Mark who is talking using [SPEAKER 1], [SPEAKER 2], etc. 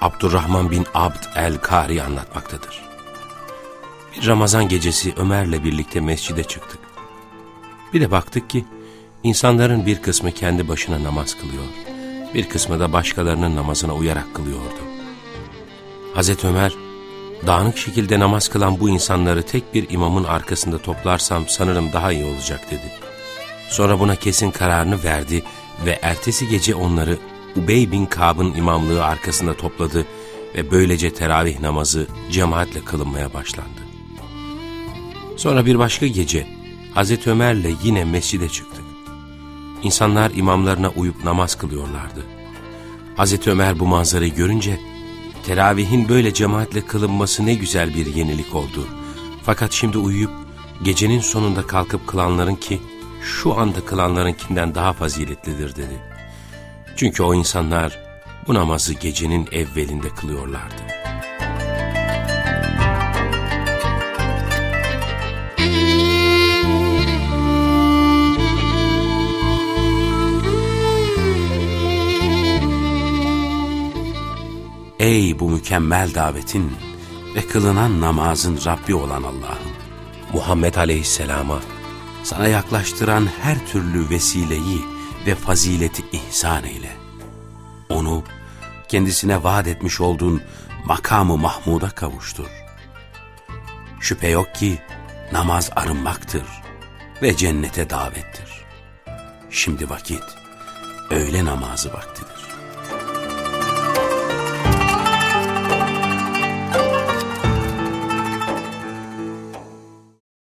[SPEAKER 1] Abdurrahman bin Abd el-Kari anlatmaktadır. Bir Ramazan gecesi Ömer'le birlikte mescide çıktık. Bir de baktık ki insanların bir kısmı kendi başına namaz kılıyor, bir kısmı da başkalarının namazına uyarak kılıyordu. Hazreti Ömer, dağınık şekilde namaz kılan bu insanları tek bir imamın arkasında toplarsam sanırım daha iyi olacak dedi. Sonra buna kesin kararını verdi ve ertesi gece onları Ubey bin Kab'ın imamlığı arkasında topladı ve böylece teravih namazı cemaatle kılınmaya başlandı. Sonra bir başka gece Hazreti Ömer'le yine mescide çıktık. İnsanlar imamlarına uyup namaz kılıyorlardı. Hazreti Ömer bu manzarayı görünce teravihin böyle cemaatle kılınması ne güzel bir yenilik oldu. Fakat şimdi uyuyup gecenin sonunda kalkıp kılanların ki şu anda kılanlarınkinden daha faziletlidir dedi. Çünkü o insanlar bu namazı gecenin evvelinde kılıyorlardı.
[SPEAKER 2] Ey bu mükemmel davetin ve kılınan namazın Rabbi olan Allah'ım!
[SPEAKER 1] Muhammed Aleyhisselam'a
[SPEAKER 2] sana yaklaştıran her türlü vesileyi ve fazileti ihsan eyle. Onu kendisine vaat etmiş olduğun makamı Mahmud'a kavuştur. Şüphe yok ki namaz arınmaktır ve cennete davettir. Şimdi vakit öğle namazı vaktidir.